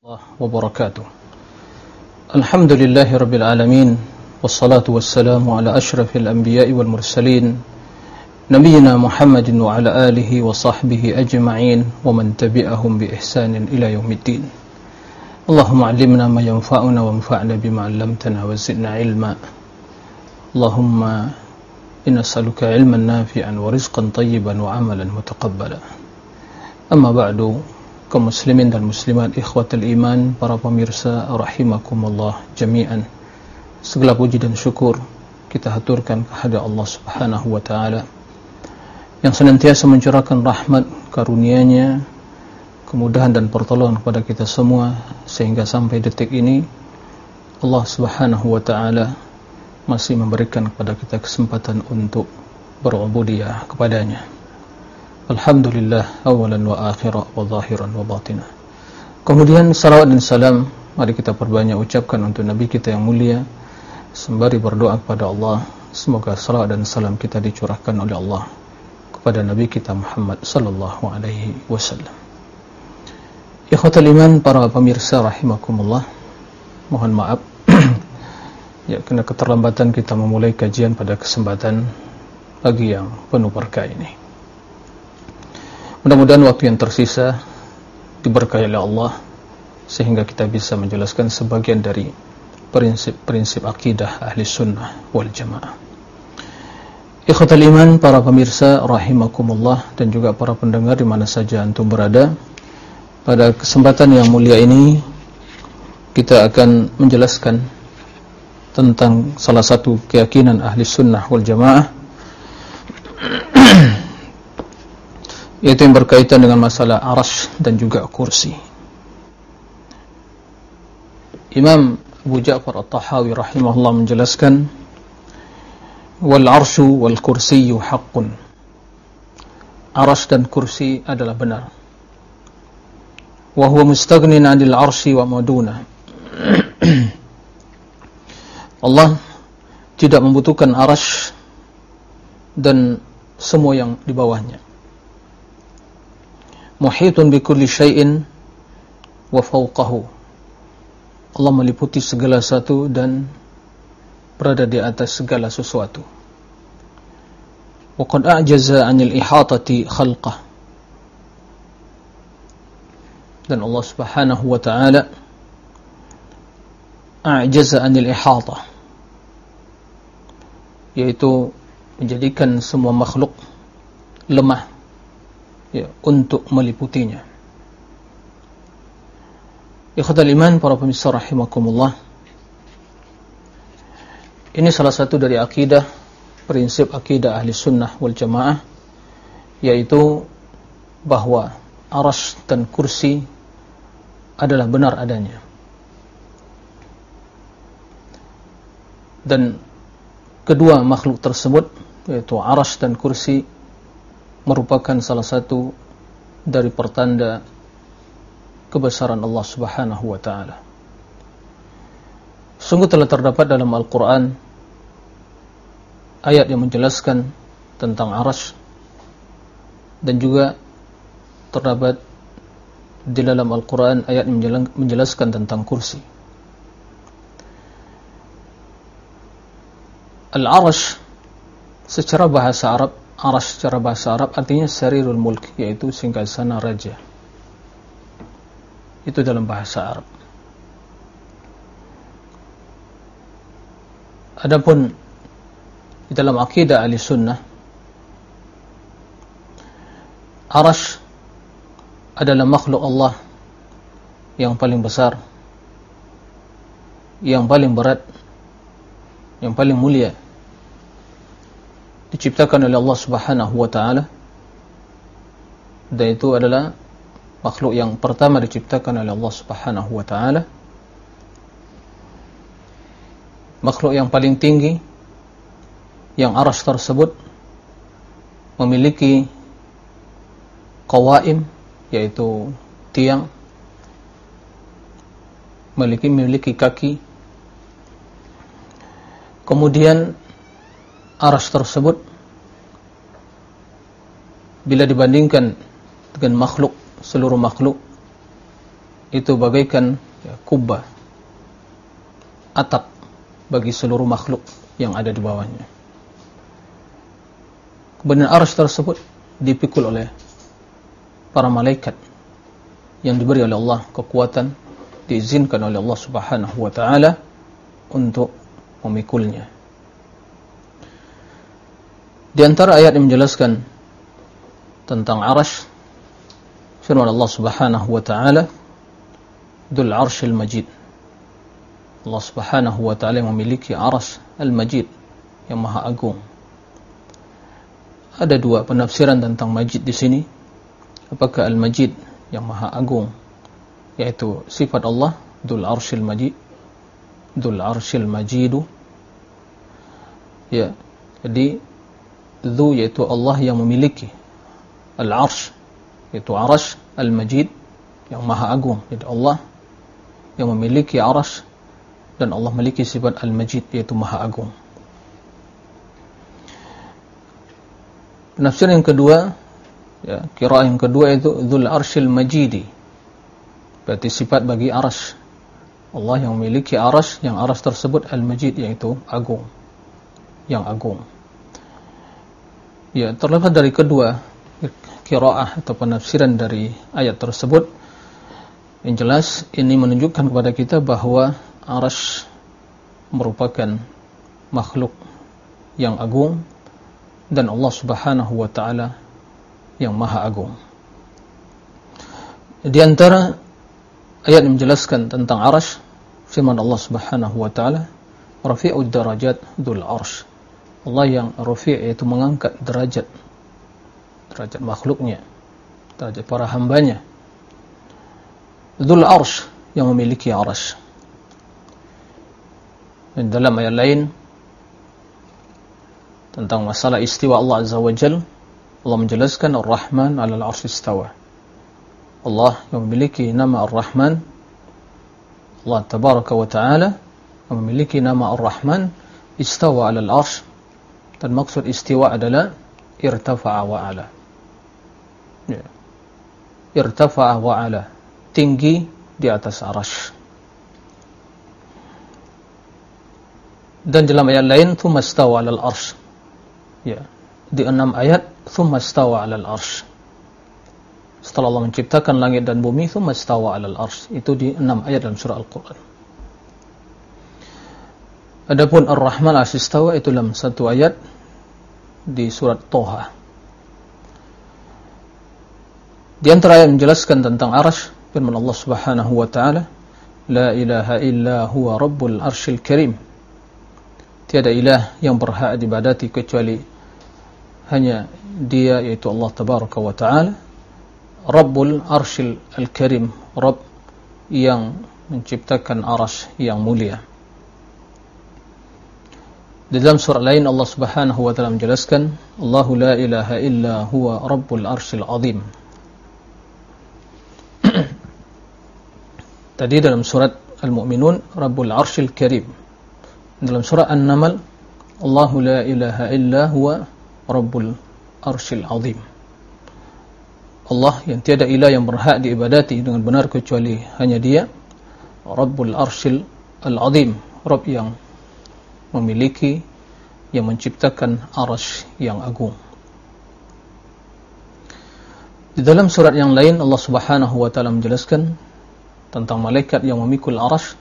الله وبركاته. الحمد لله رب العالمين والصلاة والسلام على أشرف الأنبياء والمرسلين نبينا محمد وعلى آله وصحبه أجمعين ومن تبعهم بإحسان إلى يوم الدين. اللهم علمنا ما ينفعنا وانفعنا بما علمتنا وزدنا علما. اللهم إن نسألك علما نافعا ورزقا طيبا وعملا متقبلا. أما بعد kaum muslimin dan muslimat ikhwatul iman para pemirsa rahimakumullah jami'an. Segala puji dan syukur kita haturkan kepada Allah Subhanahu wa taala yang senantiasa mencurahkan rahmat karunia-Nya kemudahan dan pertolongan kepada kita semua sehingga sampai detik ini Allah Subhanahu wa taala masih memberikan kepada kita kesempatan untuk berubudiyah kepadanya Alhamdulillah awalan wa akhirat wa zahiran wa batina. Kemudian salawat dan salam mari kita perbanyak ucapkan untuk Nabi kita yang mulia sembari berdoa kepada Allah semoga salawat dan salam kita dicurahkan oleh Allah kepada Nabi kita Muhammad sallallahu alaihi wasallam. Ikhwatul iman para pemirsa rahimakumullah. Mohon maaf ya kena keterlambatan kita memulai kajian pada kesempatan pagi yang penuh berkah ini. Mudah-mudahan waktu yang tersisa diberkahi oleh Allah sehingga kita bisa menjelaskan sebagian dari prinsip-prinsip akidah ahli sunnah wal jamaah. Ikhwatal iman, para pemirsa rahimakumullah dan juga para pendengar di mana saja antum berada. Pada kesempatan yang mulia ini kita akan menjelaskan tentang salah satu keyakinan ahli sunnah wal jamaah yaitu yang berkaitan dengan masalah arash dan juga kursi. Imam Abu Ja'far At-Tahawi rahimahullah menjelaskan wal arsyu wal kursiyyu haqqun. Arash dan kursi adalah benar. Wa huwa mustaghnin 'anil arsy wa maduna. Allah tidak membutuhkan arash dan semua yang di bawahnya muhitun bi kulli syai'in wa fawqahu. Allah meliputi segala sesuatu dan berada di atas segala sesuatu. Wa qad a'jaza 'anil ihatati khalqah. Dan Allah Subhanahu wa taala a'jaza 'anil ihata yaitu menjadikan semua makhluk lemah ya, untuk meliputinya. Ikhwatal iman para pemirsa rahimakumullah. Ini salah satu dari akidah prinsip akidah ahli sunnah wal jamaah yaitu bahwa aras dan kursi adalah benar adanya. Dan kedua makhluk tersebut yaitu aras dan kursi merupakan salah satu dari pertanda kebesaran Allah Subhanahu wa taala. Sungguh telah terdapat dalam Al-Qur'an ayat yang menjelaskan tentang aras dan juga terdapat di dalam Al-Quran ayat yang menjelaskan tentang kursi. Al-Arash secara bahasa Arab Arash secara bahasa Arab artinya sarirul mulk yaitu singgasana raja. Itu dalam bahasa Arab. Adapun di dalam akidah ahli sunnah Arash adalah makhluk Allah yang paling besar yang paling berat yang paling mulia diciptakan oleh Allah Subhanahu wa taala dan itu adalah makhluk yang pertama diciptakan oleh Allah Subhanahu wa taala. Makhluk yang paling tinggi yang aras tersebut memiliki qawaim yaitu tiang memiliki memiliki kaki. Kemudian aras tersebut bila dibandingkan dengan makhluk seluruh makhluk itu bagaikan ya, kubah atap bagi seluruh makhluk yang ada di bawahnya. Kemudian arsh tersebut dipikul oleh para malaikat yang diberi oleh Allah kekuatan diizinkan oleh Allah Subhanahu wa taala untuk memikulnya. Di antara ayat yang menjelaskan tentang arash firman Allah Subhanahu wa taala Dzul Arsyil Majid. Allah Subhanahu wa taala memiliki aras Al-Majid yang maha agung. Ada dua penafsiran tentang Majid di sini. Apakah Al-Majid yang maha agung yaitu sifat Allah Dzul Arsyil Majid Dzul Arsyil Majidu ya jadi Dzu yaitu Allah yang memiliki. Al-Arsh yaitu Arash Al-Majid yang maha agung. Jadi Allah yang memiliki Arash dan Allah memiliki sifat Al-Majid yaitu maha agung. Penafsiran yang kedua ya, kira yang kedua itu Dzul Arsyil Majidi. Berarti sifat bagi Arash. Allah yang memiliki aras yang aras tersebut al-majid yaitu agung. Yang agung ya terlepas dari kedua kiraah atau penafsiran dari ayat tersebut yang jelas ini menunjukkan kepada kita bahwa aras merupakan makhluk yang agung dan Allah Subhanahu wa taala yang maha agung. Di antara ayat yang menjelaskan tentang arash firman Allah Subhanahu wa taala rafi'ud darajat dzul arsh Allah yang rafi' yaitu mengangkat derajat derajat makhluknya derajat para hambanya. Dzul arsh yang memiliki arash dan dalam ayat lain tentang masalah istiwa Allah Azza wa Jal Allah menjelaskan Ar-Rahman 'alal 'arsy istawa. Allah yang memiliki nama Ar-Rahman Allah Tabaraka wa Ta'ala yang memiliki nama Ar-Rahman istawa ala al-arsh dan maksud istiwa adalah irtafa'a wa ala ya. irtafa'a wa ala tinggi di atas arash dan dalam ayat lain thumma istawa ala al-arsh ya di enam ayat thumma istawa ala al-arsh setelah Allah menciptakan langit dan bumi itu mastawa alal arsh itu di enam ayat dalam surah Al-Quran adapun Ar-Rahman asistawa itu dalam satu ayat di surat Toha. Di antara yang menjelaskan tentang arash firman Allah subhanahu wa ta'ala La ilaha illa huwa rabbul arshil karim. Tiada ilah yang berhak dibadati kecuali hanya dia yaitu Allah tabaraka wa ta'ala Rabbul Arshil Al-Karim Rabb yang menciptakan arash yang mulia di dalam surah lain Allah Subhanahu wa taala menjelaskan Allahu la ilaha illa huwa Rabbul Arshil Azim. Tadi dalam surat Al-Mu'minun Rabbul Arshil Karim. Dalam surah An-Naml Allahu la ilaha illa huwa Rabbul Arshil Azim. Allah yang tiada ilah yang berhak diibadati dengan benar kecuali hanya dia Rabbul Arshil Al-Azim Rabb yang memiliki yang menciptakan arash yang agung. Di dalam surat yang lain Allah Subhanahu wa taala menjelaskan tentang malaikat yang memikul arash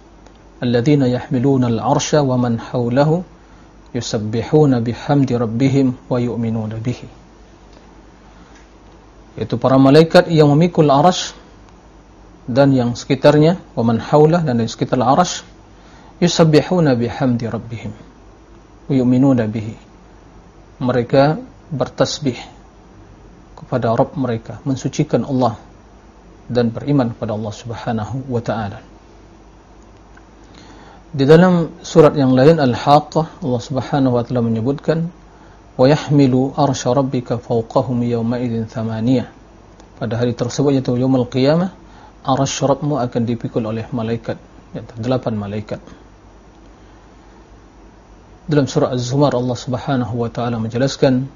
alladzina yahmiluna al-arsha wa man hawlahu yusabbihuna bihamdi rabbihim wa yu'minuna bihi. Yaitu para malaikat yang memikul arash dan yang sekitarnya wa man haulah dan di sekitar arash yusabbihuna bihamdi rabbihim. Yu'minuna bihi. Mereka bertasbih kepada Rabb mereka mensucikan Allah dan beriman kepada Allah Subhanahu wa taala. Di dalam surat yang lain Al-Haqqah Allah Subhanahu wa taala menyebutkan wa yahmilu arsya rabbika fawqahum yawma idzin thamaniyah. Pada hari tersebut yaitu yaumul qiyamah arsy rabbmu akan dipikul oleh malaikat yaitu delapan malaikat dalam surah Az-Zumar Allah Subhanahu wa taala menjelaskan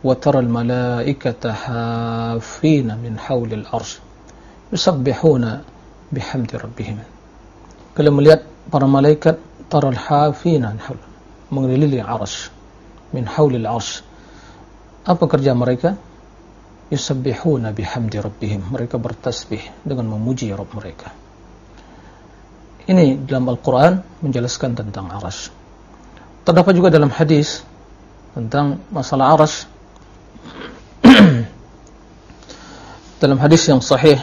wa taral malaikata hafina min hawlil arsy yusabbihuna bihamdi rabbihim. Kalau melihat para malaikat taral hafina mengelilingi arsy min haulil arsy. Apa kerja mereka? Yusabbihuna bihamdi rabbihim. Mereka bertasbih dengan memuji Rabb mereka. Ini dalam Al-Quran menjelaskan tentang aras. Terdapat juga dalam hadis tentang masalah arash. dalam hadis yang sahih,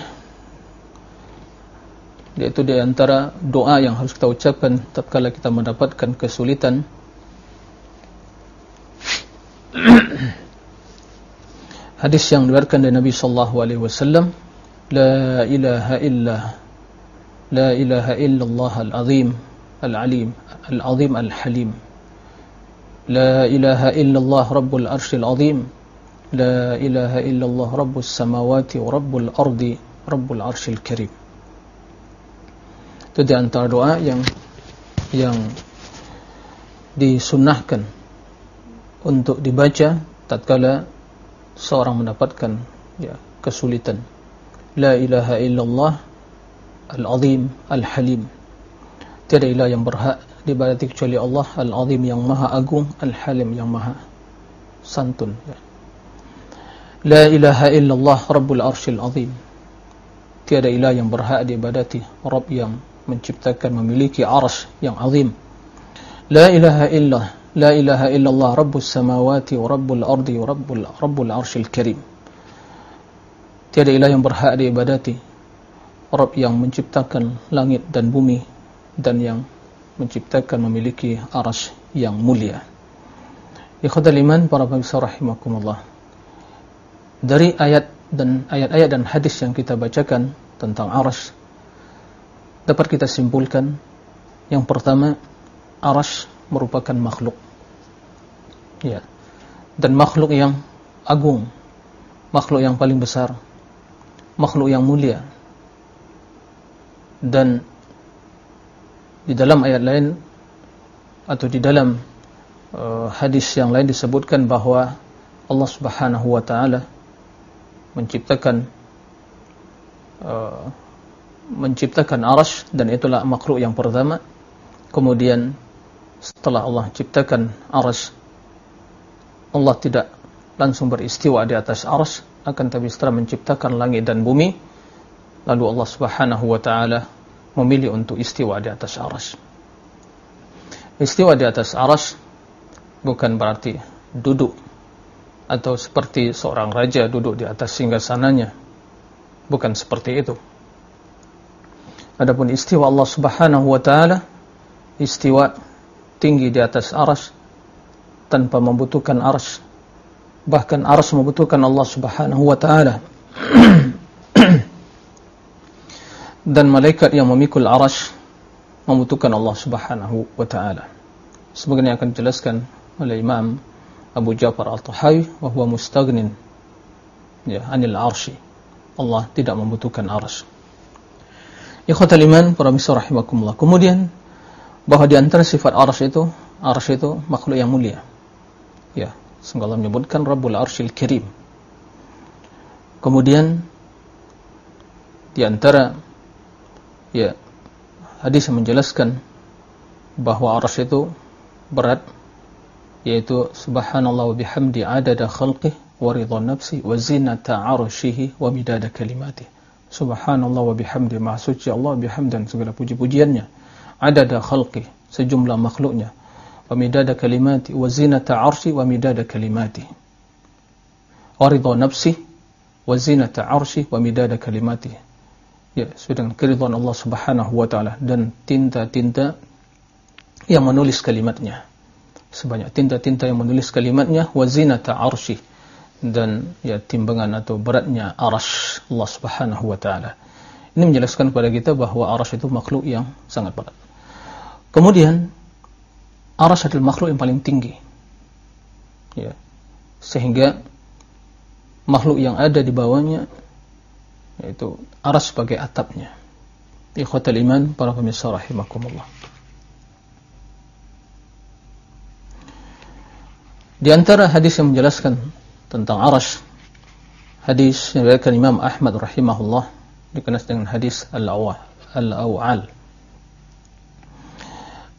yaitu di antara doa yang harus kita ucapkan tatkala kita mendapatkan kesulitan. hadis yang diberikan dari Nabi sallallahu alaihi wasallam, la ilaha illa la ilaha illallah al-azim al-alim al-azim al-halim. Al لا إله إلا الله رب العرش العظيم لا إله إلا الله رب السماوات ورب الأرض رب العرش الكريم itu di antara doa yang yang disunnahkan untuk dibaca tatkala seorang mendapatkan ya kesulitan la ilaha illallah Al-Azim Al-Halim Tiada ilah yang berhak diibadati kecuali Allah Al-Azim yang maha agung Al-Halim yang maha santun. Ya. La ilaha illallah Rabbul Arshil Azim. Tiada ilah yang berhak diibadati. Rabb yang menciptakan memiliki arsh yang azim. La ilaha illallah La ilaha illallah Rabbus samawati wa Rabbul ardi wa Rabbul, Rabbul Arshil Karim. Tiada ilah yang berhak diibadati. Rabb yang menciptakan langit dan bumi dan yang menciptakan memiliki aras yang mulia. Ikhwatal iman para pemirsa rahimakumullah. Dari ayat dan ayat-ayat dan hadis yang kita bacakan tentang aras dapat kita simpulkan yang pertama aras merupakan makhluk. Ya. Dan makhluk yang agung, makhluk yang paling besar, makhluk yang mulia dan di dalam ayat lain atau di dalam uh, hadis yang lain disebutkan bahwa Allah Subhanahu wa taala menciptakan uh, menciptakan arash dan itulah makhluk yang pertama. Kemudian setelah Allah ciptakan arash Allah tidak langsung beristiwa di atas arash akan tapi setelah menciptakan langit dan bumi Lalu Allah Subhanahu wa taala memilih untuk istiwa di atas aras. Istiwa di atas aras bukan berarti duduk atau seperti seorang raja duduk di atas singgasananya. Bukan seperti itu. Adapun istiwa Allah Subhanahu wa taala istiwa tinggi di atas aras tanpa membutuhkan aras. Bahkan aras membutuhkan Allah Subhanahu wa taala. dan malaikat yang memikul arash membutuhkan Allah Subhanahu wa taala. Sebagaimana akan dijelaskan oleh Imam Abu Ja'far Al-Tahawi bahwa mustaghnin ya anil arsy. Allah tidak membutuhkan arash. Ikhwatal iman para misal rahimakumullah. Kemudian bahwa di antara sifat arash itu, arash itu makhluk yang mulia. Ya, Allah menyebutkan Rabbul Arsyil Karim. Kemudian di antara Ya, hadis menjelaskan bahwa arsy itu berat yaitu subhanallah wa bihamdi adada khalqih wa ridha nafsi wa zinata arsyihi wa midada kalimati. Subhanallah wa bihamdi maha suci Allah bihamdan segala puji-pujiannya adada khalqih sejumlah makhluknya wa midada kalimati wa zinata arsy wa midada kalimati. Wa ridha nafsi wa zinata arsy wa midada kalimati ya sesuai dengan keridhaan Allah Subhanahu wa taala dan tinta-tinta yang menulis kalimatnya. Sebanyak tinta-tinta yang menulis kalimatnya wazinata arsy dan ya timbangan atau beratnya arash Allah Subhanahu wa taala. Ini menjelaskan kepada kita bahwa arash itu makhluk yang sangat berat. Kemudian arash adalah makhluk yang paling tinggi. Ya sehingga makhluk yang ada di bawahnya yaitu aras sebagai atapnya. Ikhwatal iman para pemirsa rahimakumullah. Di antara hadis yang menjelaskan tentang aras, hadis yang diriwayatkan Imam Ahmad rahimahullah dikenal dengan hadis al-awah al-aw'al.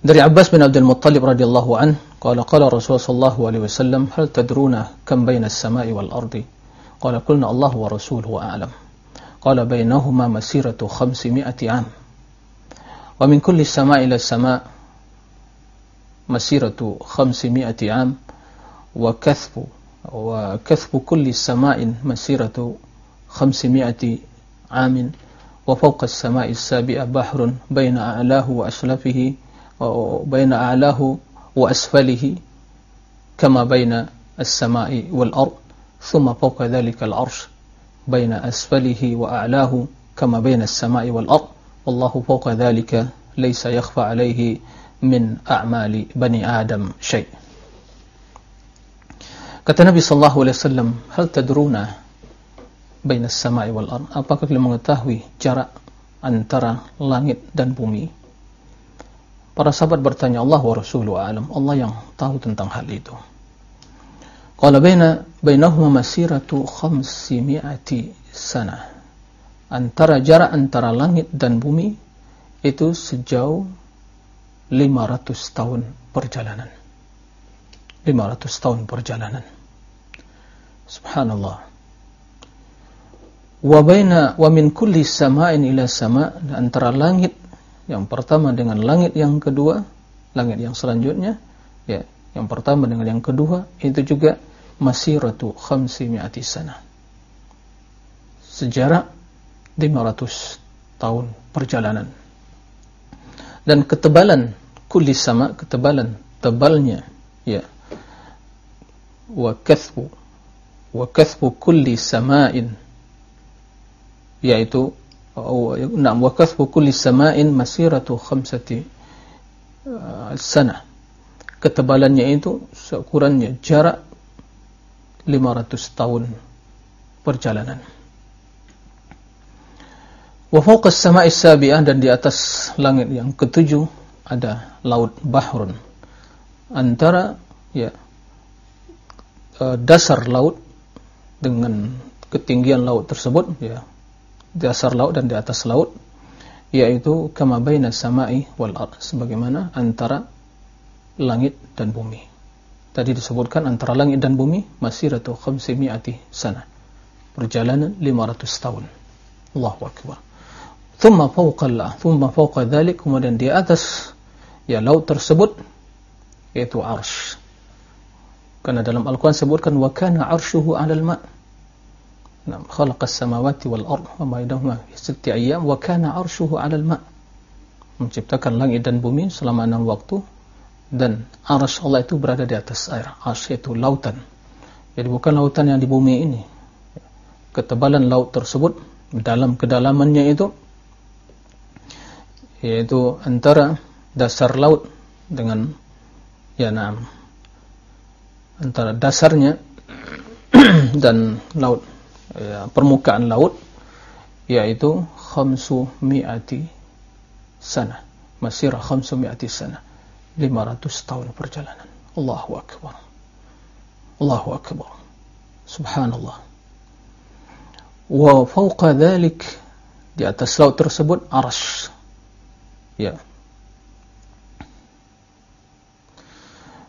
Dari Abbas bin Abdul Muttalib radhiyallahu an, qala qala Rasulullah sallallahu alaihi wasallam, "Hal tadruna kam baina as-sama'i wal ardi?" Qala qulna Allah wa rasuluhu a'lam. قال بينهما مسيرة خمسمائة عام. ومن كل السماء إلى السماء مسيرة خمسمائة عام. وكثب وكثب كل سماء مسيرة خمسمائة عام. وفوق السماء السابئة بحر بين أعلاه وأسلفه بين أعلاه وأسفله كما بين السماء والأرض. ثم فوق ذلك العرش بين أسفله وأعلاه كما بين السماء والأرض. والله فوق ذلك ليس يخفى عليه من أعمال بني آدم شيء. كتى النبي صلى الله عليه وسلم هل تدرون بين السماء والأرض apakah لما تهوي جرى antara langit dan bumi? Para sahabat bertanya Allah wa Rasulullah alam. Allah yang tahu tentang hal itu. Qala baina bainahuma masiratu khamsimi'ati sana. Antara jarak antara langit dan bumi itu sejauh 500 tahun perjalanan. 500 tahun perjalanan. Subhanallah wa baina wa min kulli sama'in ila sama' antara langit yang pertama dengan langit yang kedua langit yang selanjutnya ya yang pertama dengan yang kedua itu juga masiratu khamsi mi'ati sana. Sejarah 500 tahun perjalanan. Dan ketebalan kulli sama ketebalan tebalnya ya. Wa kathbu wa kathbu kulli sama'in. Yaitu na'am wa kasbu kulli sama'in masiratu khamsati uh, sana ketebalannya itu seukurannya jarak 500 tahun perjalanan. Wa fawqa as-sama'i sabi'ah dan di atas langit yang ketujuh ada laut bahrun. Antara ya uh, dasar laut dengan ketinggian laut tersebut ya dasar laut dan di atas laut yaitu kama baina samai wal ard sebagaimana antara langit dan bumi. Tadi disebutkan antara langit dan bumi masiratu khamsimi'ati sana. Perjalanan 500 tahun. Allahu akbar. Thumma fawqa Allah, thumma fawqa dhalik kemudian di atas ya laut tersebut yaitu arsh. Karena dalam Al-Qur'an sebutkan wa kana arshuhu 'alal ma' Nah, khalaqas samawati wal ard wa bainahuma fi sitti ayyam wa kana 'arshuhu 'alal ma' menciptakan langit dan bumi selama enam waktu dan arsy Allah itu berada di atas air. Arsy itu lautan. Jadi bukan lautan yang di bumi ini. Ketebalan laut tersebut dalam kedalamannya itu yaitu antara dasar laut dengan ya nam antara dasarnya dan laut ya, permukaan laut yaitu khamsu mi'ati sana masirah khamsu mi'ati sana 500 tahun perjalanan. Allahu Akbar. Allahu Akbar. Subhanallah. Wa fawqa dhalik di atas laut tersebut arash ya.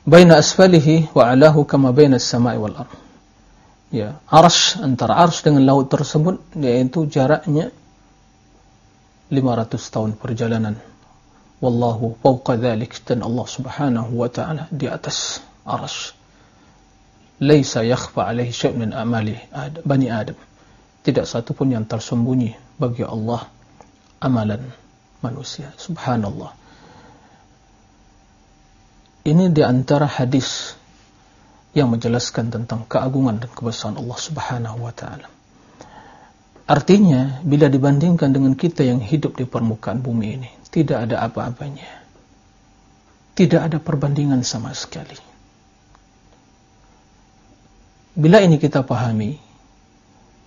Baina asfalihi wa alahu kama baina as-sama'i wal ardh ya arsh antara arsh dengan laut tersebut yaitu jaraknya 500 tahun perjalanan wallahu fawqa dhalik. Dan Allah subhanahu wa ta'ala di atas arsh. Laisa yakhfa alaihi syai'un min amali bani adam. Tidak satu pun yang tersembunyi bagi Allah amalan manusia. Subhanallah. Ini di antara hadis yang menjelaskan tentang keagungan dan kebesaran Allah Subhanahu wa taala. Artinya, bila dibandingkan dengan kita yang hidup di permukaan bumi ini, tidak ada apa-apanya. Tidak ada perbandingan sama sekali. Bila ini kita pahami,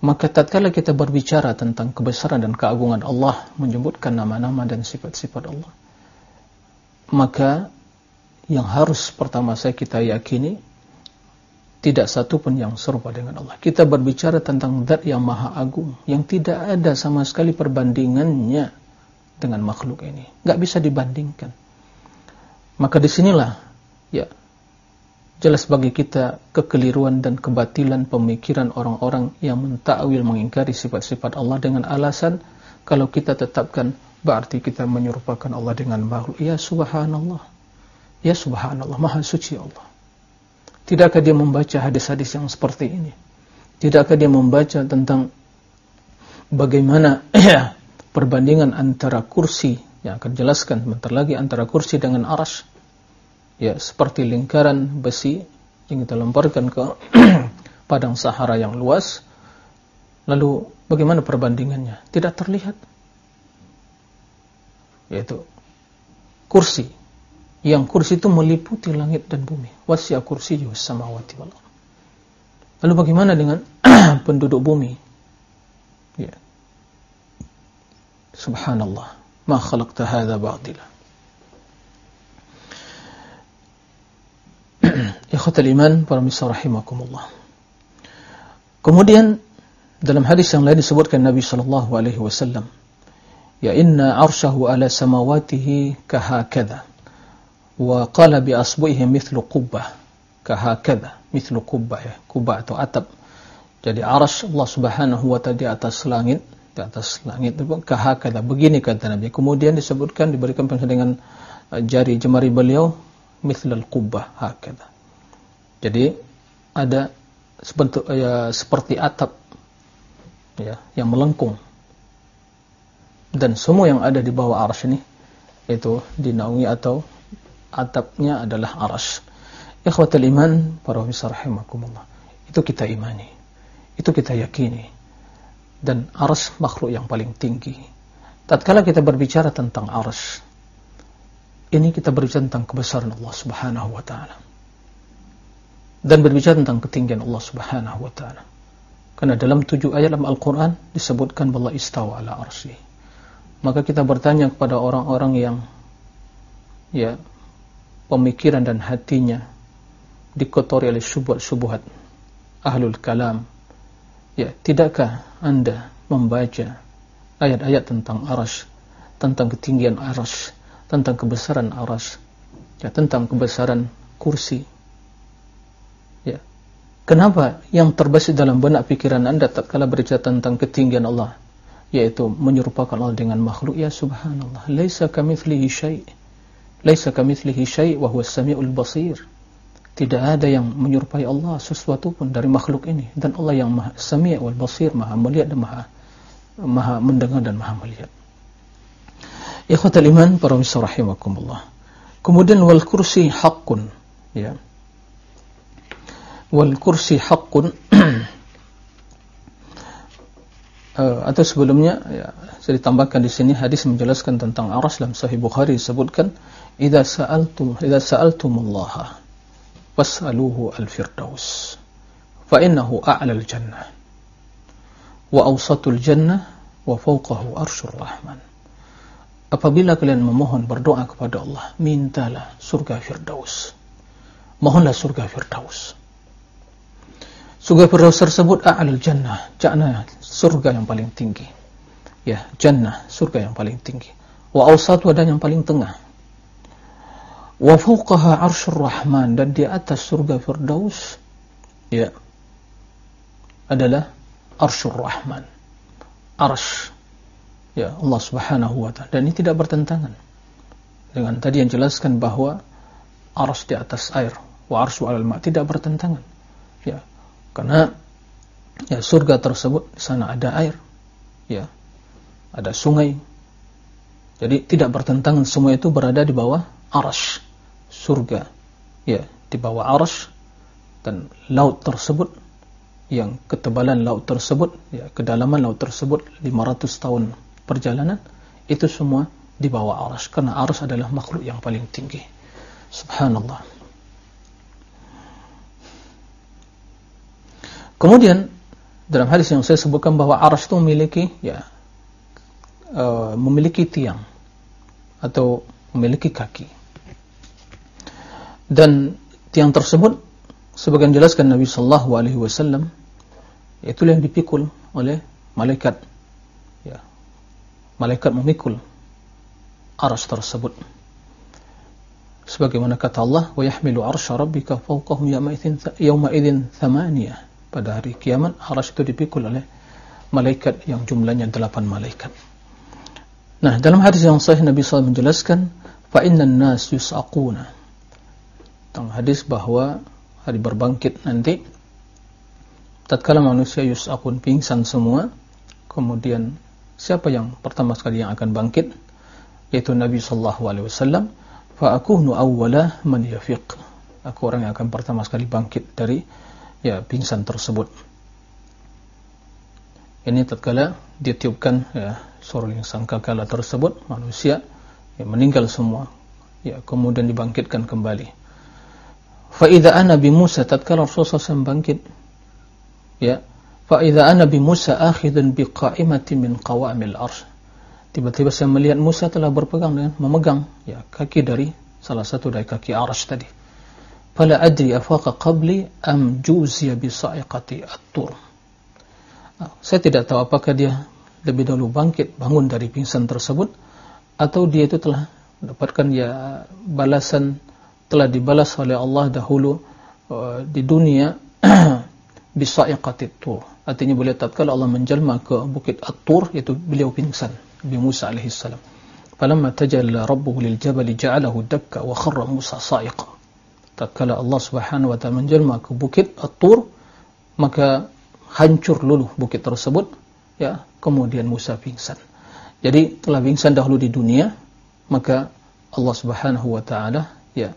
maka tatkala kita berbicara tentang kebesaran dan keagungan Allah, menyebutkan nama-nama dan sifat-sifat Allah, maka yang harus pertama saya kita yakini tidak satu pun yang serupa dengan Allah. Kita berbicara tentang zat yang maha agung, yang tidak ada sama sekali perbandingannya dengan makhluk ini. Nggak bisa dibandingkan. Maka di sinilah ya jelas bagi kita kekeliruan dan kebatilan pemikiran orang-orang yang mentakwil mengingkari sifat-sifat Allah dengan alasan kalau kita tetapkan berarti kita menyerupakan Allah dengan makhluk. Ya subhanallah. Ya subhanallah, maha suci Allah. Tidakkah dia membaca hadis-hadis yang seperti ini? Tidakkah dia membaca tentang bagaimana perbandingan antara kursi yang akan jelaskan sebentar lagi antara kursi dengan aras? Ya seperti lingkaran besi yang kita lemparkan ke padang Sahara yang luas. Lalu bagaimana perbandingannya? Tidak terlihat. Yaitu kursi yang kursi itu meliputi langit dan bumi. Wasi'a kursiyyu samawati wal lalu bagaimana dengan penduduk bumi? Ya. Subhanallah. Ma khalaqta hadza batila. Ikhwatal iman para misa rahimakumullah. Kemudian dalam hadis yang lain disebutkan Nabi sallallahu alaihi wasallam ya inna arshahu ala samawatihi kahakadha wa qala bi asbu'ihi mithlu qubbah. Kahakadha mithlu qubbah ya kubbah atau atap. Jadi arsy Allah Subhanahu wa taala di atas langit di atas langit kahakadha. Begini kata Nabi. Kemudian disebutkan diberikan dengan uh, jari jemari beliau mithlal qubbah hakadha. Jadi ada sebentuk ya, seperti atap ya yang melengkung. Dan semua yang ada di bawah arsy ini itu dinaungi atau atapnya adalah arsy. Ikhwatul iman para pemirsa rahimakumullah. Itu kita imani. Itu kita yakini. Dan arsy makhluk yang paling tinggi. Tatkala kita berbicara tentang arsy, ini kita berbicara tentang kebesaran Allah Subhanahu wa taala. Dan berbicara tentang ketinggian Allah Subhanahu wa taala. Karena dalam tujuh ayat dalam Al-Quran disebutkan bahwa istawa ala arsy maka kita bertanya kepada orang-orang yang ya pemikiran dan hatinya dikotori oleh syubhat-syubhat ahlul kalam. Ya tidakkah anda membaca ayat-ayat tentang arash tentang ketinggian arash tentang kebesaran arash ya tentang kebesaran kursi? Ya kenapa yang terbesit dalam benak pikiran anda tatkala berbicara tentang ketinggian Allah yaitu menyerupakan Allah dengan makhluk? Ya subhanallah laisa kamitslihi syai' laisa kamitslihi syai' wa huwas samiul basir. Tidak ada yang menyerupai Allah sesuatu pun dari makhluk ini. Dan Allah yang maha sami' wal basir maha melihat dan maha maha mendengar dan maha melihat. Ikhwatal iman para rahimakumullah. Kemudian wal kursi haqqun. Ya. Wal kursi haqqun atau sebelumnya ya, saya ditambahkan di sini hadis menjelaskan tentang aras dalam Sahih Bukhari disebutkan idza sa'altum idza sa'altumullaha fas'aluhu al-firdaus fa innahu a'la al-jannah wa awsatul jannah wa fawqahu arsyur rahman. Apabila kalian memohon berdoa kepada Allah mintalah surga firdaus. Mohonlah surga firdaus surga firdaus tersebut a'lal jannah jannah surga yang paling tinggi. Ya, jannah, surga yang paling tinggi. Wa awsatu ada yang paling tengah. Wa fawqaha arsyur rahman dan di atas surga Firdaus ya adalah arsyur rahman. Arsh ya Allah Subhanahu wa taala dan ini tidak bertentangan dengan tadi yang jelaskan bahwa arsh di atas air wa arsyu alal ma tidak bertentangan karena ya surga tersebut di sana ada air ya ada sungai. Jadi tidak bertentangan semua itu berada di bawah arash surga ya di bawah arash dan laut tersebut yang ketebalan laut tersebut ya kedalaman laut tersebut 500 tahun perjalanan itu semua di bawah arash karena arash adalah makhluk yang paling tinggi. Subhanallah kemudian dalam hadis yang saya sebutkan bahwa aras itu memiliki ya uh, memiliki tiang atau memiliki kaki dan tiang tersebut sebagian jelaskan Nabi Sallallahu Alaihi Wasallam itulah yang dipikul oleh malaikat ya malaikat memikul aras tersebut. Sebagaimana kata Allah, "Wa yahmilu arsy rabbika fawqahum yawma idzin thamaniyah." Pada hari kiamat aras itu dipikul oleh malaikat yang jumlahnya delapan malaikat. Nah, dalam hadis yang sahih Nabi SAW menjelaskan, "Fa innan nas yus'aquna." Tentang hadis bahwa hari berbangkit nanti tatkala manusia yus'aqun pingsan semua, kemudian siapa yang pertama sekali yang akan bangkit? Yaitu Nabi sallallahu alaihi wasallam, "Fa akunu awwala man yafiq." Aku orang yang akan pertama sekali bangkit dari ya pingsan tersebut. Ini tatkala ditiupkan ya suara yang sangkakala tersebut manusia ya, meninggal semua ya kemudian dibangkitkan kembali. Fa idza ana bi Musa tatkala Rasulullah SAW bangkit ya fa idza ana bi Musa akhidun bi qa'imatin min qawamil arsy tiba-tiba saya melihat Musa telah berpegang dengan memegang ya kaki dari salah satu dari kaki arsy tadi fala adri afaqa qabli am juziya bi sa'iqati at-tur saya tidak tahu apakah dia lebih dahulu bangkit bangun dari pingsan tersebut atau dia itu telah mendapatkan ya balasan telah dibalas oleh Allah dahulu uh, di dunia bisaiqatit tur. Artinya beliau tatkala Allah menjelma ke bukit At-Tur itu beliau pingsan Nabi Musa alaihi salam. Falamma tajalla rabbuhu lil jabali ja'alahu dakka wa kharra Musa sa'iqa. Tatkala Allah Subhanahu wa taala menjelma ke bukit At-Tur maka hancur luluh bukit tersebut ya kemudian Musa pingsan. Jadi telah pingsan dahulu di dunia maka Allah Subhanahu wa taala ya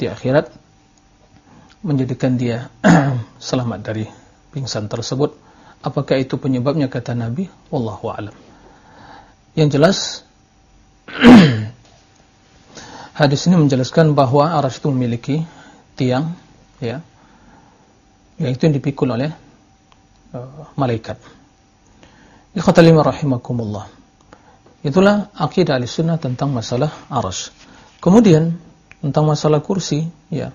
di akhirat menjadikan dia selamat dari pingsan tersebut. Apakah itu penyebabnya kata Nabi? Wallahu a'lam. Yang jelas hadis ini menjelaskan bahwa aras itu memiliki tiang ya yang itu yang dipikul oleh uh, malaikat. Ikhwatalima rahimakumullah. Itulah akidah al-sunnah tentang masalah aras. Kemudian tentang masalah kursi, ya.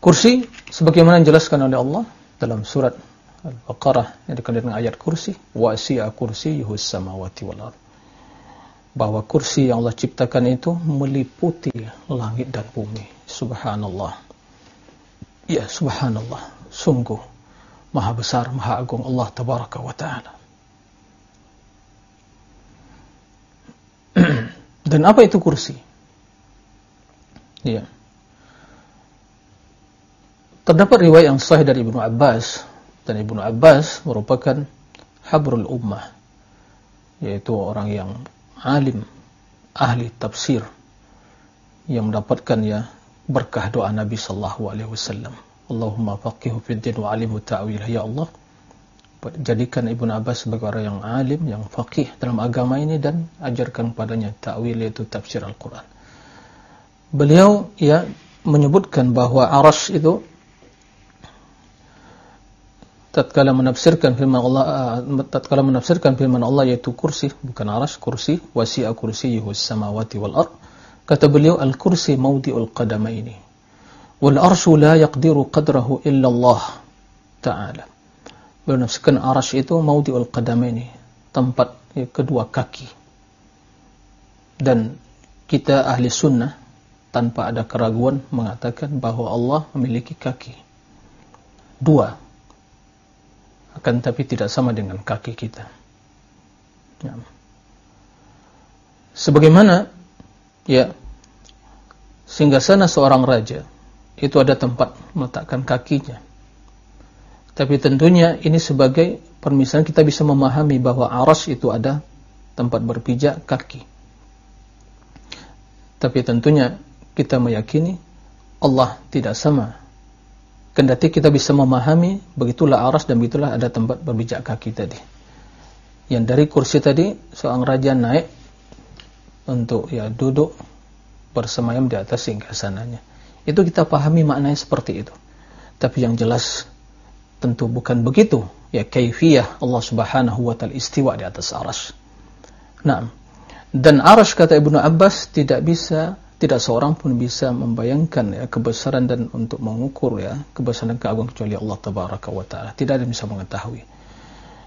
Kursi sebagaimana dijelaskan oleh Allah dalam surat Al-Baqarah yang dikenal dengan ayat kursi, wasi'a kursiyyuhus samawati wal ard. Bahwa kursi yang Allah ciptakan itu meliputi langit dan bumi. Subhanallah. Ya, subhanallah. Sungguh maha besar, maha agung Allah tabaraka wa taala. Dan apa itu kursi? Ya. Terdapat riwayat yang sahih dari Ibnu Abbas dan Ibnu Abbas merupakan habrul ummah yaitu orang yang alim, ahli tafsir yang mendapatkan ya berkah doa Nabi sallallahu alaihi wasallam. Allahumma faqihhu fid din wa alimhu ta'wil ya Allah jadikan Ibnu Abbas sebagai orang yang alim, yang faqih dalam agama ini dan ajarkan padanya ta'wil yaitu tafsir Al-Quran. Beliau ya menyebutkan bahwa aras itu tatkala menafsirkan firman Allah uh, tatkala menafsirkan firman Allah yaitu kursi bukan aras kursi wasi'a kursiyyuhu samawati wal ard kata beliau al kursi mawdi'ul qadamaini wal arsyu la yaqdiru qadrahu illa Allah ta'ala Beliau nafsirkan arash itu maudhi'ul qadamaini, tempat ya, kedua kaki. Dan kita ahli sunnah tanpa ada keraguan mengatakan bahwa Allah memiliki kaki. Dua. Akan tapi tidak sama dengan kaki kita. Ya. Sebagaimana ya sehingga sana seorang raja itu ada tempat meletakkan kakinya tapi tentunya ini sebagai permisalan kita bisa memahami bahwa aras itu ada tempat berpijak kaki. Tapi tentunya kita meyakini Allah tidak sama. Kendati kita bisa memahami begitulah aras dan begitulah ada tempat berpijak kaki tadi. Yang dari kursi tadi seorang raja naik untuk ya duduk bersemayam di atas singgasananya. Itu kita pahami maknanya seperti itu. Tapi yang jelas tentu bukan begitu ya kaifiyah Allah Subhanahu wa taala istiwa di atas aras. Nah, dan aras kata Ibnu Abbas tidak bisa tidak seorang pun bisa membayangkan ya kebesaran dan untuk mengukur ya kebesaran keagungan kecuali Allah tabaraka wa taala. Tidak ada yang bisa mengetahui.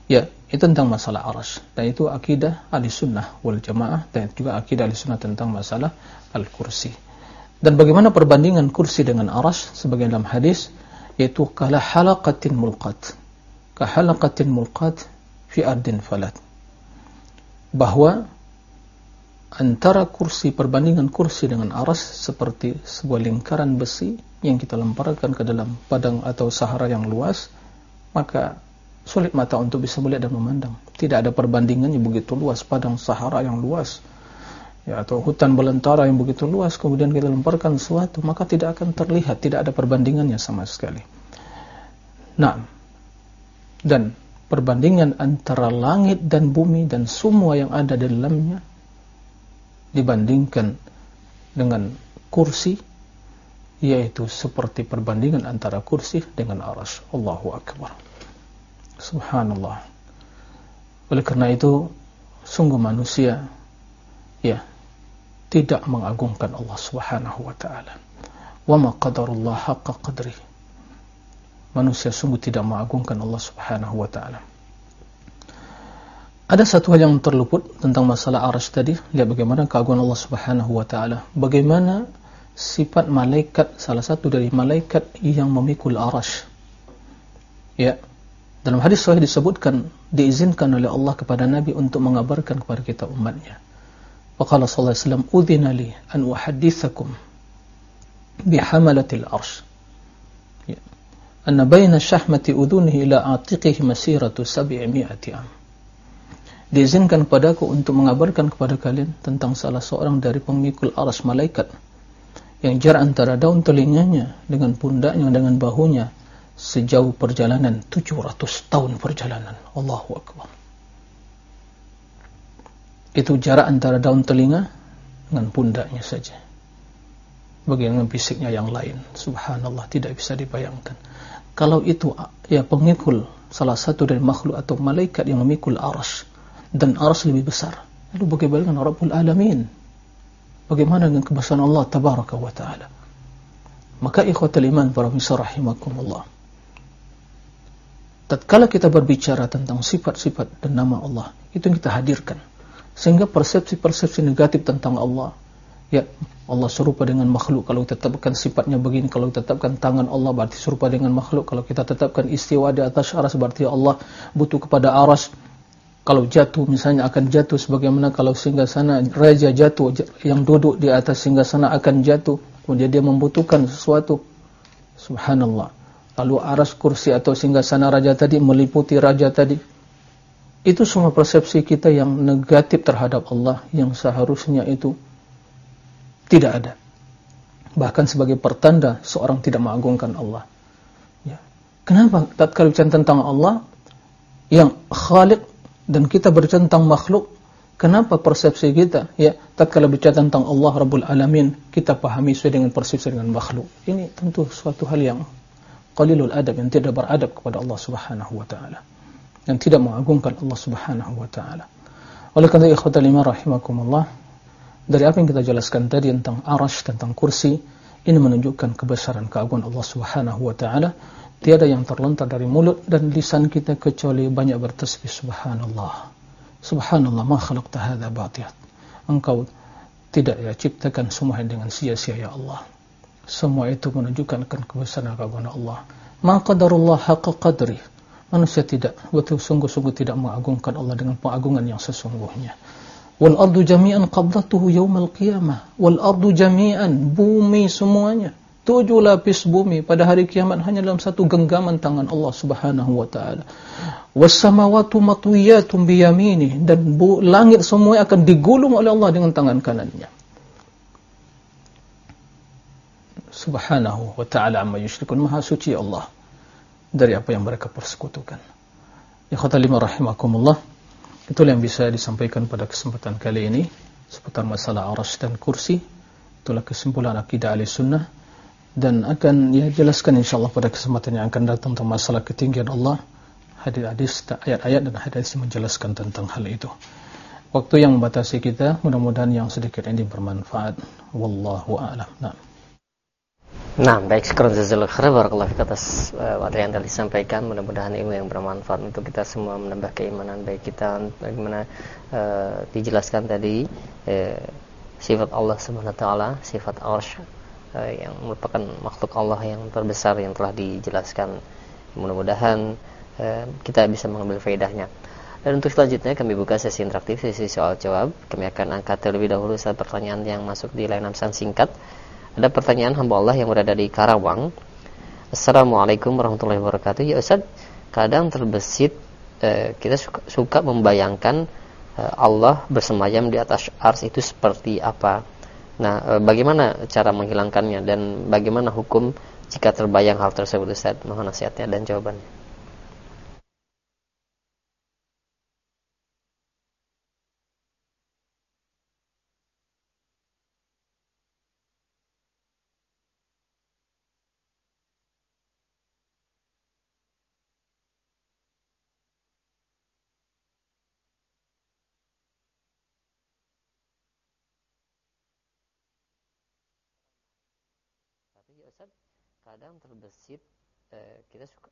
Ya, itu tentang masalah aras dan itu akidah ahli sunnah wal jamaah dan juga akidah ahli sunnah tentang masalah al-kursi. Dan bagaimana perbandingan kursi dengan aras sebagai dalam hadis yaitu kala halaqatin mulqat. Kahalaqatin mulqat fi ardin falat. Bahwa antara kursi perbandingan kursi dengan aras seperti sebuah lingkaran besi yang kita lemparkan ke dalam padang atau sahara yang luas maka sulit mata untuk bisa melihat dan memandang. Tidak ada perbandingannya begitu luas padang sahara yang luas ya atau hutan belantara yang begitu luas kemudian kita lemparkan sesuatu maka tidak akan terlihat tidak ada perbandingannya sama sekali. Nah dan perbandingan antara langit dan bumi dan semua yang ada di dalamnya dibandingkan dengan kursi yaitu seperti perbandingan antara kursi dengan aras. Allahu Akbar. Subhanallah. Oleh karena itu sungguh manusia ya tidak mengagungkan Allah Subhanahu wa taala. Wa ma qadarullah haqqa qadri. Manusia sungguh tidak mengagungkan Allah Subhanahu wa taala ada satu hal yang terluput tentang masalah arash tadi. Lihat bagaimana keagungan Allah Subhanahu wa taala. Bagaimana sifat malaikat salah satu dari malaikat yang memikul arash. Ya. Dalam hadis sahih disebutkan diizinkan oleh Allah kepada Nabi untuk mengabarkan kepada kita umatnya. Waqala sallallahu alaihi wasallam udhina li an uhaddithakum bihamalatil arsh. Ya. Anna baina syahmati udhunihi ila atiqihi masiratu 700 am diizinkan kepadaku untuk mengabarkan kepada kalian tentang salah seorang dari pemikul aras malaikat yang jarak antara daun telinganya dengan pundaknya dengan bahunya sejauh perjalanan 700 tahun perjalanan. Allahu Akbar. Itu jarak antara daun telinga dengan pundaknya saja. Bagaimana fisiknya yang lain? Subhanallah tidak bisa dibayangkan. Kalau itu ya pemikul salah satu dari makhluk atau malaikat yang memikul aras dan aras lebih besar. Lalu bagaimana dengan Rabbul Alamin? Bagaimana dengan kebesaran Allah Tabaraka wa Ta'ala? Maka ikhwatul iman para misal rahimakumullah. Tatkala kita berbicara tentang sifat-sifat dan nama Allah, itu yang kita hadirkan. Sehingga persepsi-persepsi negatif tentang Allah, ya Allah serupa dengan makhluk kalau kita tetapkan sifatnya begini, kalau kita tetapkan tangan Allah berarti serupa dengan makhluk, kalau kita tetapkan istiwa di atas aras berarti Allah butuh kepada aras, kalau jatuh misalnya akan jatuh sebagaimana kalau singgah sana raja jatuh yang duduk di atas singgah sana akan jatuh. Kemudian dia membutuhkan sesuatu. Subhanallah. Lalu aras kursi atau singgah sana raja tadi meliputi raja tadi. Itu semua persepsi kita yang negatif terhadap Allah yang seharusnya itu tidak ada. Bahkan sebagai pertanda seorang tidak mengagungkan Allah. Ya. kenapa tatkala bicara tentang Allah yang khalik dan kita berbicara tentang makhluk, kenapa persepsi kita ya tatkala bicara tentang Allah Rabbul Alamin kita pahami sesuai dengan persepsi dengan makhluk. Ini tentu suatu hal yang qalilul adab yang tidak beradab kepada Allah Subhanahu wa taala. Yang tidak mengagungkan Allah Subhanahu wa taala. Oleh karena ikhwatal iman rahimakumullah, dari apa yang kita jelaskan tadi tentang arash, tentang kursi, ini menunjukkan kebesaran keagungan Allah Subhanahu wa taala Tiada yang terlontar dari mulut dan lisan kita kecuali banyak bertasbih subhanallah. Subhanallah ma khalaqta hadza batiyat. Engkau tidak ya ciptakan semua dengan sia-sia ya Allah. Semua itu menunjukkan kebesaran keagungan Allah. Ma qadarullah haqqa qadri. Manusia tidak betul sungguh-sungguh tidak mengagungkan Allah dengan pengagungan yang sesungguhnya. Wal ardu jami'an qabdatuhu yaumal qiyamah. Wal ardu jami'an bumi semuanya tujuh lapis bumi pada hari kiamat hanya dalam satu genggaman tangan Allah Subhanahu wa taala. Wassamawati matwiyatun biyamini dan bu, langit semua akan digulung oleh Allah dengan tangan kanannya. Subhanahu wa taala amma yusyrikun maha suci Allah dari apa yang mereka persekutukan. Ya lima rahimakumullah. Itulah yang bisa disampaikan pada kesempatan kali ini seputar masalah aras dan kursi. Itulah kesimpulan akidah ahli sunnah dan akan ya jelaskan insyaallah pada kesempatan yang akan datang tentang masalah ketinggian Allah. Hadis-hadis ayat-ayat dan hadis menjelaskan tentang hal itu. Waktu yang membatasi kita mudah-mudahan yang sedikit ini bermanfaat. Wallahu a'lam. Nah. Nah, baik. Sekarang jazakallahu khairan. Barakallahu atas uh, materi yang telah disampaikan. Mudah-mudahan ilmu yang bermanfaat untuk kita semua menambah keimanan baik kita bagaimana uh, dijelaskan tadi uh, sifat Allah Subhanahu wa taala, sifat Arsy yang merupakan makhluk Allah yang terbesar yang telah dijelaskan. Mudah-mudahan uh, kita bisa mengambil faedahnya. Dan untuk selanjutnya kami buka sesi interaktif, sesi soal jawab. Kami akan angkat terlebih dahulu saat pertanyaan yang masuk di layanan pesan singkat ada pertanyaan hamba Allah yang berada di Karawang. Assalamualaikum warahmatullahi wabarakatuh. Ya Ustaz, kadang terbesit eh, kita suka, membayangkan eh, Allah bersemayam di atas ars itu seperti apa. Nah, eh, bagaimana cara menghilangkannya dan bagaimana hukum jika terbayang hal tersebut Ustaz? Mohon nasihatnya dan jawabannya. Kadang terbesit eh, kita suka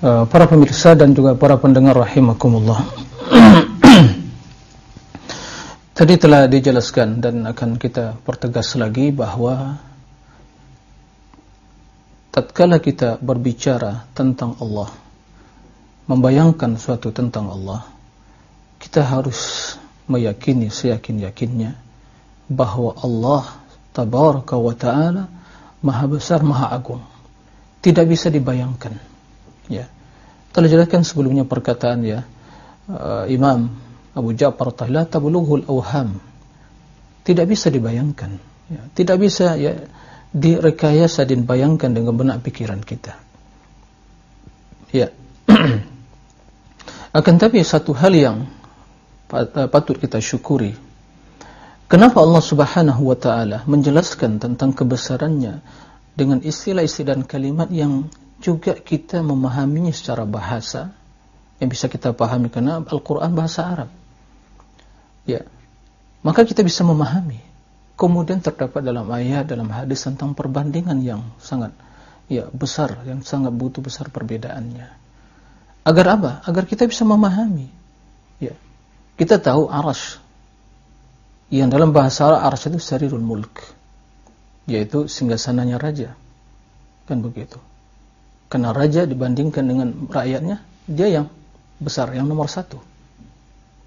eh, para pemirsa dan juga para pendengar rahimakumullah Tadi telah dijelaskan dan akan kita pertegas lagi bahwa tatkala kita berbicara tentang Allah, membayangkan suatu tentang Allah, kita harus meyakini seyakin-yakinnya bahwa Allah tabaraka wa taala maha besar, maha agung. Tidak bisa dibayangkan. Ya. Telah jelaskan sebelumnya perkataan ya uh, Imam Abu Ja'far la tablughul awham. Tidak bisa dibayangkan, ya. tidak bisa ya direkayasa dan bayangkan dengan benak pikiran kita. Ya. Akan tapi satu hal yang patut kita syukuri. Kenapa Allah Subhanahu wa taala menjelaskan tentang kebesarannya dengan istilah-istilah dan kalimat yang juga kita memahaminya secara bahasa yang bisa kita pahami karena Al-Qur'an bahasa Arab ya. Maka kita bisa memahami. Kemudian terdapat dalam ayat dalam hadis tentang perbandingan yang sangat ya besar yang sangat butuh besar perbedaannya. Agar apa? Agar kita bisa memahami. Ya. Kita tahu aras. Yang dalam bahasa Arab aras itu sarirul mulk. Yaitu singgasananya raja. Kan begitu. Karena raja dibandingkan dengan rakyatnya dia yang besar yang nomor satu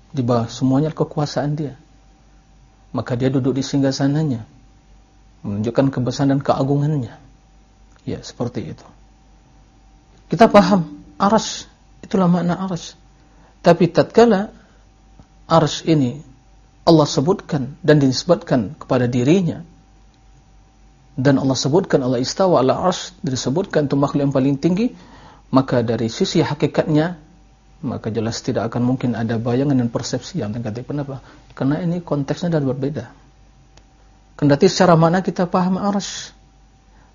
di bawah semuanya kekuasaan dia. Maka dia duduk di singgah sananya, menunjukkan kebesaran dan keagungannya. Ya, seperti itu. Kita paham, aras, itulah makna aras. Tapi tatkala aras ini Allah sebutkan dan disebutkan kepada dirinya, dan Allah sebutkan Allah istawa ala aras disebutkan itu makhluk yang paling tinggi, maka dari sisi hakikatnya maka jelas tidak akan mungkin ada bayangan dan persepsi yang negatif. Kenapa? Karena ini konteksnya dan berbeda. Kendati secara mana kita paham arsy.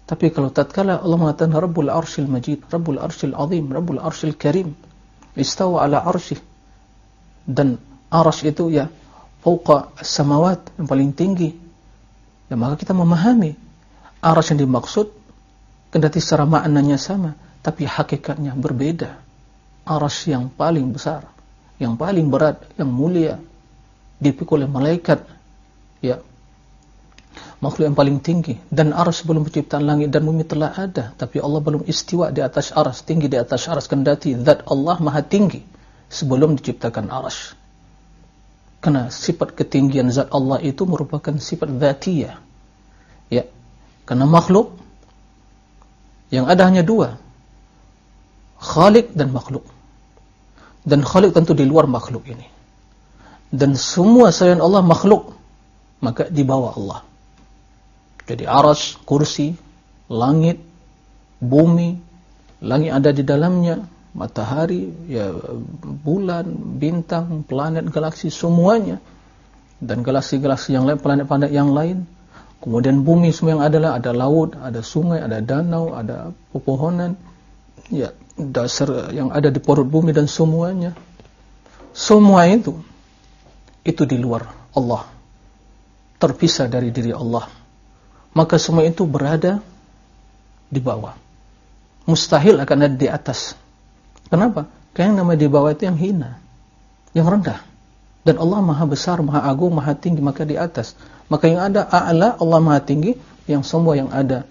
Tapi kalau tatkala Allah mengatakan Rabbul Arsyil Majid, Rabbul Arsyil Azim, Rabbul Arsyil Karim, istawa ala arsyih. Dan arsy itu ya fauqa samawat yang paling tinggi. Ya maka kita memahami arsy yang dimaksud kendati secara maknanya sama, tapi hakikatnya berbeda aras yang paling besar, yang paling berat, yang mulia, dipikul oleh malaikat, ya, makhluk yang paling tinggi. Dan aras sebelum penciptaan langit dan bumi telah ada, tapi Allah belum istiwa di atas aras, tinggi di atas aras, kendati zat Allah maha tinggi sebelum diciptakan aras. Karena sifat ketinggian zat Allah itu merupakan sifat zatiyah. Ya. Karena makhluk yang ada hanya dua. Khalik dan makhluk. Dan Khalik tentu di luar makhluk ini. Dan semua selain Allah makhluk, maka di bawah Allah. Jadi aras, kursi, langit, bumi, langit ada di dalamnya, matahari, ya bulan, bintang, planet, galaksi semuanya dan galaksi-galaksi yang lain, planet-planet yang lain. Kemudian bumi semua yang adalah ada laut, ada sungai, ada danau, ada pepohonan, ya dasar yang ada di perut bumi dan semuanya. Semua itu itu di luar Allah. Terpisah dari diri Allah. Maka semua itu berada di bawah. Mustahil akan ada di atas. Kenapa? Karena yang namanya di bawah itu yang hina, yang rendah. Dan Allah maha besar, maha agung, maha tinggi, maka di atas. Maka yang ada a'la, Allah maha tinggi, yang semua yang ada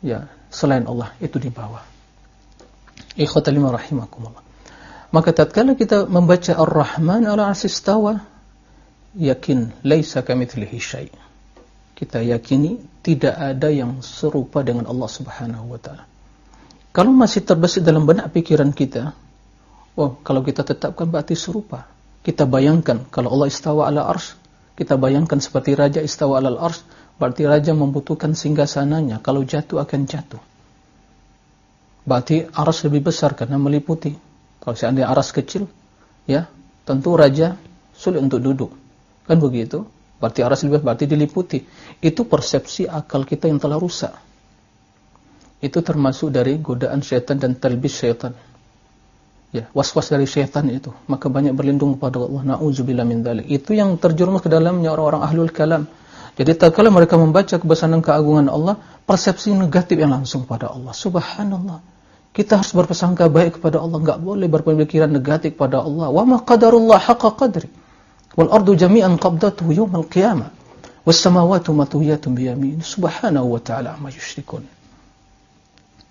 ya selain Allah itu di bawah. Ikhwatalima rahimakumullah. Maka tatkala kita membaca Ar-Rahman ala asistawa, yakin laisa kamitslihi syai. Kita yakini tidak ada yang serupa dengan Allah Subhanahu wa taala. Kalau masih terbesit dalam benak pikiran kita, oh kalau kita tetapkan berarti serupa. Kita bayangkan kalau Allah istawa ala ars, kita bayangkan seperti raja istawa ala ars, berarti raja membutuhkan singgasananya. Kalau jatuh akan jatuh. Berarti ars lebih besar karena meliputi. Kalau seandainya aras kecil, ya tentu raja sulit untuk duduk. Kan begitu? Berarti aras lebih berarti diliputi. Itu persepsi akal kita yang telah rusak. Itu termasuk dari godaan syaitan dan talbis syaitan ya was-was dari syaitan itu maka banyak berlindung kepada Allah nauzubillah min dzalik itu yang terjerumus ke dalamnya orang-orang ahlul kalam jadi tatkala mereka membaca kebesaran keagungan Allah persepsi negatif yang langsung pada Allah. Subhanallah. Kita harus berpesangka baik kepada Allah. Enggak boleh berpemikiran negatif pada Allah. Wa ma qadarullah haqqa qadri. Wal ardu jami'an qabdatuhu yawmal qiyamah. Was samawati matwiyatun bi yamin. Subhanahu wa ta'ala amma yusyrikun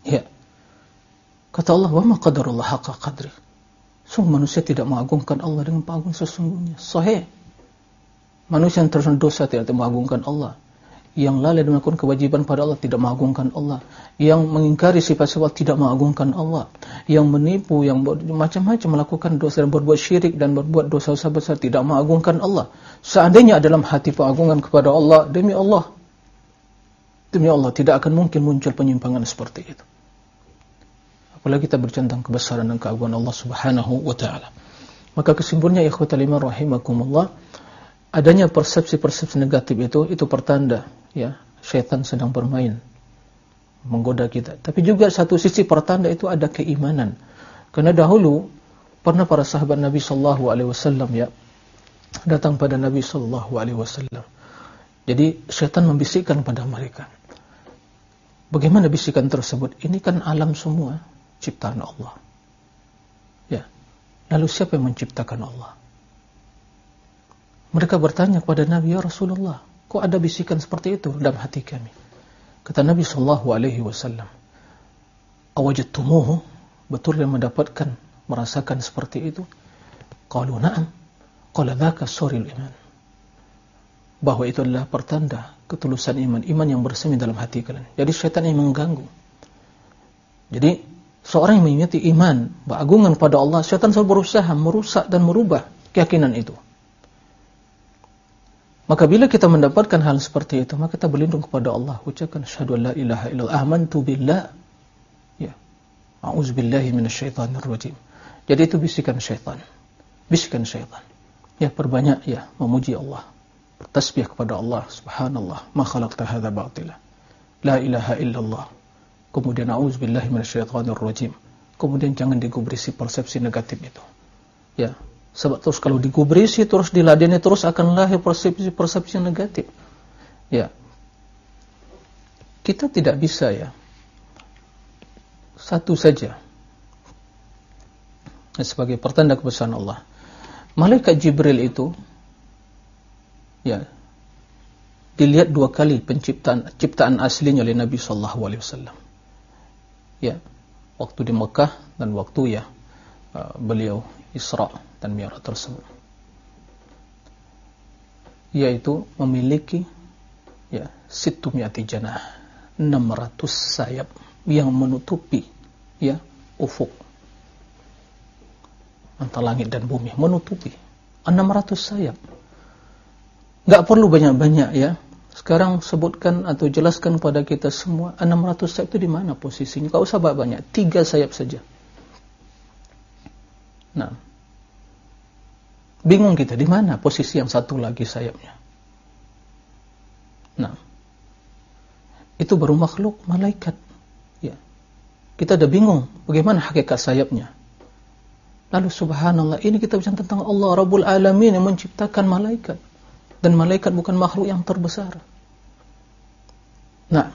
ya. Kata Allah, "Wa ma qadarullah haqqa qadri." Sungguh manusia tidak mengagungkan Allah dengan pengagungan sesungguhnya. Sahih. Manusia yang terus dosa tidak mengagungkan Allah. Yang lalai melakukan kewajiban pada Allah tidak mengagungkan Allah. Yang mengingkari sifat-sifat tidak mengagungkan Allah. Yang menipu, yang macam-macam melakukan dosa dan berbuat syirik dan berbuat dosa-dosa besar tidak mengagungkan Allah. Seandainya dalam hati pengagungan kepada Allah, demi Allah, demi Allah tidak akan mungkin muncul penyimpangan seperti itu. Apalagi kita bercentang kebesaran dan keagungan Allah Subhanahu wa taala. Maka kesimpulannya ikhwatal iman rahimakumullah, adanya persepsi-persepsi negatif itu itu pertanda ya, syaitan sedang bermain menggoda kita. Tapi juga satu sisi pertanda itu ada keimanan. Karena dahulu pernah para sahabat Nabi sallallahu alaihi wasallam ya datang pada Nabi sallallahu alaihi wasallam. Jadi syaitan membisikkan pada mereka. Bagaimana bisikan tersebut? Ini kan alam semua ciptaan Allah. Ya. Lalu siapa yang menciptakan Allah? Mereka bertanya kepada Nabi, "Ya Rasulullah, kok ada bisikan seperti itu dalam hati kami?" Kata Nabi sallallahu alaihi wasallam, "Awajadtumuhu?" Betul yang mendapatkan merasakan seperti itu? Qalu na'am. Qala dzaka suril iman. Bahwa itu adalah pertanda ketulusan iman, iman yang bersemi dalam hati kalian. Jadi syaitan yang mengganggu. Jadi Seorang yang memiliki iman, beragungan pada Allah, syaitan selalu berusaha merusak dan merubah keyakinan itu. Maka bila kita mendapatkan hal seperti itu, maka kita berlindung kepada Allah. Ucapkan syahadu la ilaha illallah amantu billah. Ya. A'udzubillahi minasyaitonir rajim. Jadi itu bisikan syaitan. Bisikan syaitan. Ya, perbanyak ya memuji Allah. Bertasbih kepada Allah. Subhanallah, ma khalaqta hadza batila. La ilaha illallah. Kemudian auzubillahi minasyaitonir rajim. Kemudian jangan digubrisi persepsi negatif itu. Ya, sebab terus kalau digubrisi terus diladeni terus akan lahir persepsi-persepsi negatif. Ya. Kita tidak bisa ya. Satu saja. Sebagai pertanda kebesaran Allah. Malaikat Jibril itu ya dilihat dua kali penciptaan ciptaan aslinya oleh Nabi sallallahu alaihi wasallam ya waktu di Mekah dan waktu ya uh, beliau Isra dan Mi'raj tersebut. Yaitu memiliki ya situmiati janah 600 sayap yang menutupi ya ufuk. Antara langit dan bumi menutupi. 600 sayap. Nggak perlu banyak-banyak ya. Sekarang sebutkan atau jelaskan kepada kita semua 600 sayap itu di mana posisinya? Kau usah banyak, tiga sayap saja. Nah, Bingung kita di mana posisi yang satu lagi sayapnya. Nah, itu baru makhluk malaikat. Ya. Kita ada bingung bagaimana hakikat sayapnya. Lalu subhanallah ini kita bicara tentang Allah Rabbul Alamin yang menciptakan malaikat. Dan malaikat bukan makhluk yang terbesar. Nah,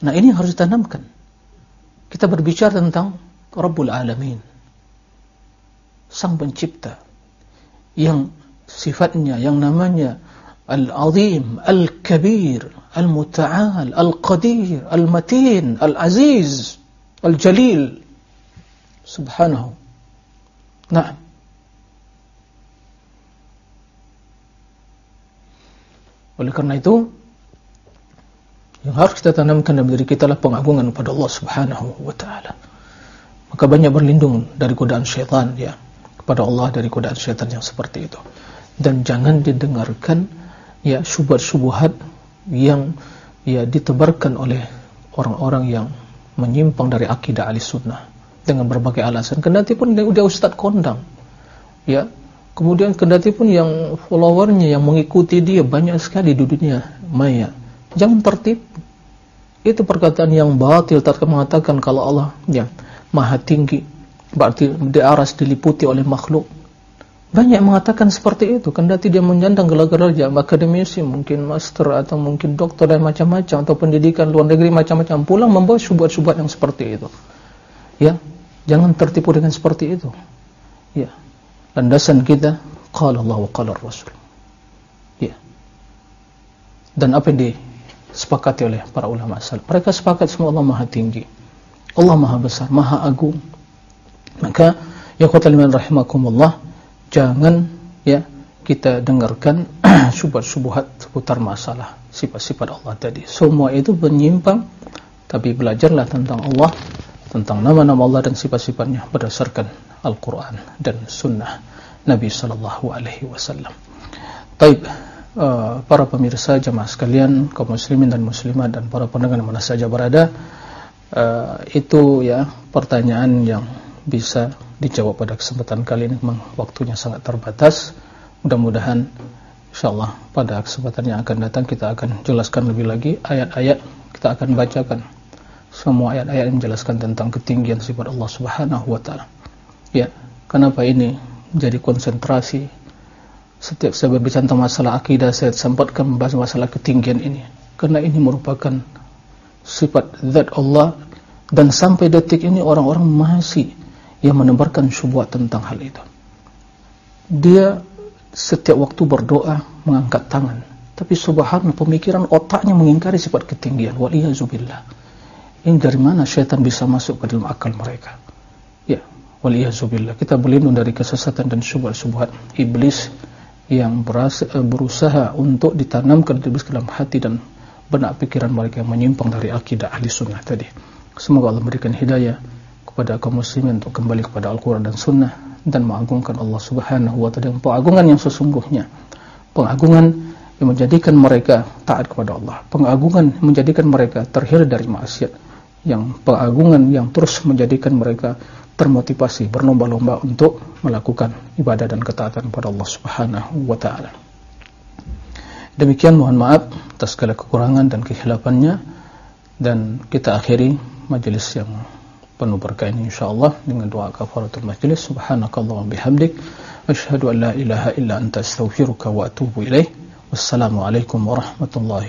nah ini yang harus ditanamkan. Kita berbicara tentang Rabbul Alamin. Sang pencipta yang sifatnya yang namanya Al-Azim, Al-Kabir, Al-Muta'al, Al-Qadir, Al-Matin, Al-Aziz, Al-Jalil. Subhanahu. Nah. Oleh karena itu, yang harus kita tanamkan dalam diri kita adalah pengagungan kepada Allah Subhanahu wa taala. Maka banyak berlindung dari godaan syaitan ya kepada Allah dari godaan syaitan yang seperti itu. Dan jangan didengarkan ya syubhat-syubhat yang ya ditebarkan oleh orang-orang yang menyimpang dari akidah ahli sunnah dengan berbagai alasan. Kendati pun dia ustaz kondang, ya. Kemudian kendati pun yang followernya yang mengikuti dia banyak sekali di dunia maya. Jangan tertipu. Itu perkataan yang batil tak mengatakan kalau Allah ya maha tinggi berarti di aras diliputi oleh makhluk banyak mengatakan seperti itu, kendati dia menyandang gelar-gelar jam akademisi, mungkin master atau mungkin doktor dan macam-macam atau pendidikan luar negeri macam-macam, pulang membawa syubhat-syubhat yang seperti itu. Ya, jangan tertipu dengan seperti itu. Ya. Landasan kita qala Allah wa qala Rasul. Ya. Dan apa yang disepakati oleh para ulama salaf? Mereka sepakat semua Allah Maha tinggi. Allah Maha besar, Maha agung. Maka ya qataliman rahimakumullah jangan ya kita dengarkan syubhat-syubhat seputar masalah sifat-sifat Allah tadi. Semua itu menyimpang, tapi belajarlah tentang Allah, tentang nama-nama Allah dan sifat-sifatnya berdasarkan Al-Quran dan Sunnah Nabi Sallallahu Alaihi Wasallam. Taib, uh, para pemirsa jemaah sekalian, kaum muslimin dan muslimat dan para pendengar mana saja berada, uh, itu ya pertanyaan yang bisa dijawab pada kesempatan kali ini. Memang waktunya sangat terbatas. Mudah-mudahan insyaallah pada kesempatan yang akan datang kita akan jelaskan lebih lagi ayat-ayat. Kita akan bacakan semua ayat-ayat yang menjelaskan tentang ketinggian sifat Allah Subhanahu wa taala. Ya kenapa ini menjadi konsentrasi? Setiap saya berbicara tentang masalah akidah saya sempatkan membahas masalah ketinggian ini. Karena ini merupakan sifat zat Allah dan sampai detik ini orang-orang masih yang menebarkan syubhat tentang hal itu. Dia setiap waktu berdoa mengangkat tangan, tapi subhanallah pemikiran otaknya mengingkari sifat ketinggian. Waliyazubillah. Ini dari mana syaitan bisa masuk ke dalam akal mereka? Ya, waliyazubillah. Kita berlindung dari kesesatan dan syubhat-syubhat iblis yang berusaha untuk ditanamkan di dalam hati dan benak pikiran mereka yang menyimpang dari akidah ahli sunnah tadi. Semoga Allah memberikan hidayah kepada kaum muslimin untuk kembali kepada Al-Quran dan Sunnah dan mengagungkan Allah Subhanahu wa taala. Pengagungan yang sesungguhnya. Pengagungan yang menjadikan mereka taat kepada Allah. Pengagungan yang menjadikan mereka terhindar dari maksiat. Yang pengagungan yang terus menjadikan mereka termotivasi berlomba-lomba untuk melakukan ibadah dan ketaatan kepada Allah Subhanahu wa taala. Demikian mohon maaf atas segala kekurangan dan kehilafannya dan kita akhiri majelis yang penuh berkah ini insyaallah dengan doa kafaratul majlis. Subhanakallahumma bihamdik asyhadu an la ilaha illa anta astaghfiruka wa atubu ilaik wassalamu warahmatullahi